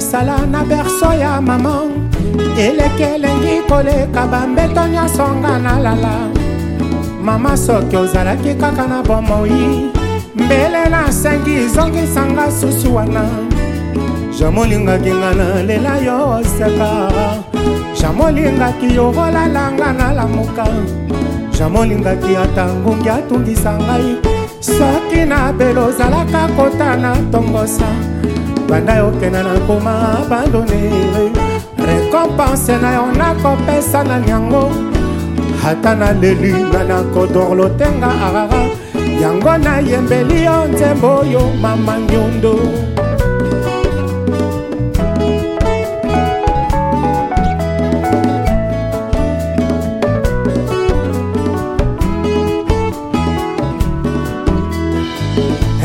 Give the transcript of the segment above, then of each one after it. esala na berso ya mama eleki elengi koleka bambeto nyonso nga nalala mama soki ozalaki kaka na bomoi mbele nasengi ezongisanga susu wana jamolingaki nga na lela yo oseka jamolingaki yo kolalanga nalamuka jamolingaki ata ngungi atungisa ngai soki na belo ozalaka kota na tongosa banda yokenda na nkoma abandonere rekompanse na yo nakopesa na yango ata naleli nga nakodorlo tenga arara yango nayembeli yo nzembo oyo mama nyondo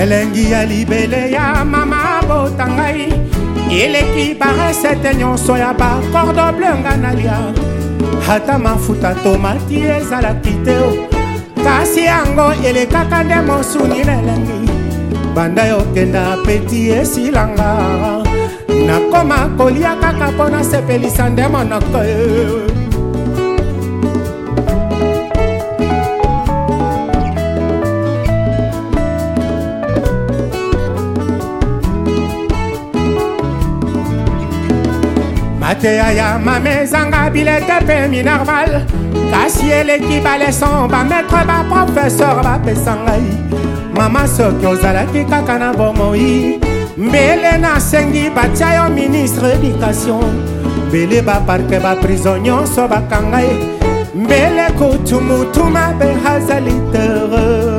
elengi ya libele ya mama bota ngai eleki baresete nyonso ya bakordo blenga nalia ata mafuta tomati ezalaki te o kasi yango elekaka nde mosuni na elengi banda yokenda peti esilanga nakoma kolia kaka mpo nasepelisa nde monoko mateya ya mame ezanga bilete mpe minerval kasi eleki baleson bametre baprofeser bapesa ngai mama soki ozalaki kaka na bomoi mbele nasengi batia yo ministre education mbele baparke baprizo nyonso bakanga ye mbele kutumutuma mpe azali terreur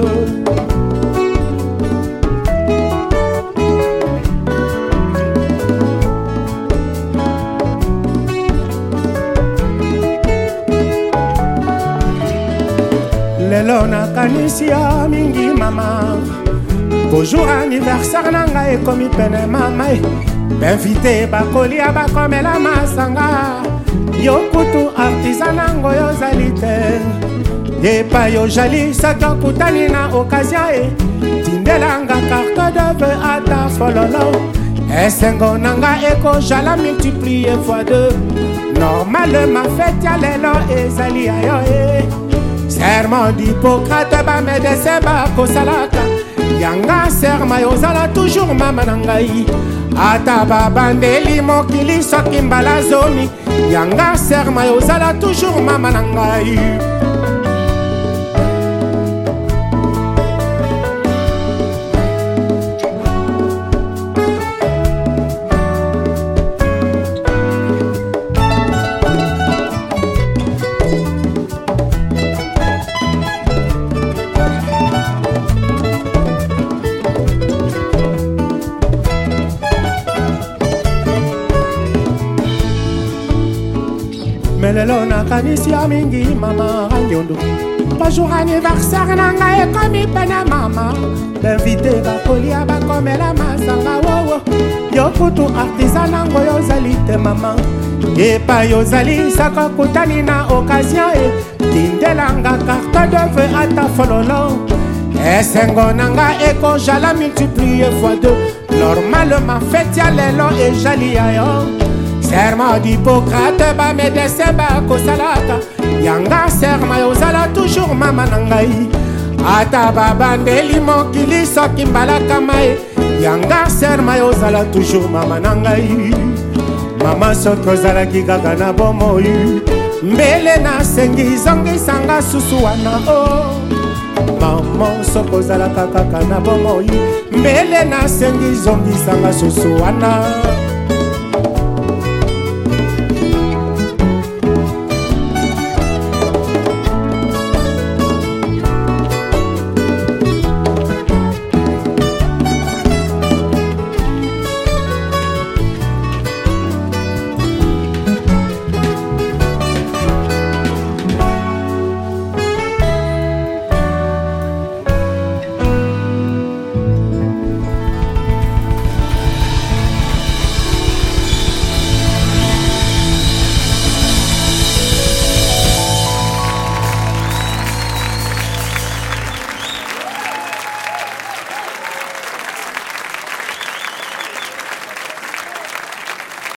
lelo nakanisi yo mingi mama kojour aniversaire na ngai ekomi pene mamai bainvite bakolia bakomela masanga yo kutu artiza nango yozali te epai ozali soki okutani na okazio e tindelanga carte de ve ata fololo esengo na nga ekozala multiplie fois 2 normalema feti ya lelo ezali ya yo e eh. serment d'hipokrate eh bamedecin bakosalaka yanga serma ozala toujours mama na ngai ata babandeli mokili soki mbala zomi yanga serma ozala toujours mama na ngai me lelo nakanisi yo mingi mama ranyondo pajour anniversaire na ngai ekomi pene mama bainvite bakolia bakomela masanga wowo yo kutu artiza nango yozali te mama epai ozali saka kutani na okasion e eh. tindelanga carton deve ata fololo esengo eh, na nga ekozala eh, multiplie fois deux normalement feti ya lelo ezali ya yo serma d'hippocrate bamédecin bakosalaka yanga serma ozala toujours mama na ngai ata babandeli mokili soki mbalaka mai yanga serma ozala toujours mama na ngai mama soki ozalaki kaka na bomoi mbele nasengi zongisanga susu wana o oh. mama soki ozalaka kaka na bomoi mbele nasengi zongisanga susu wana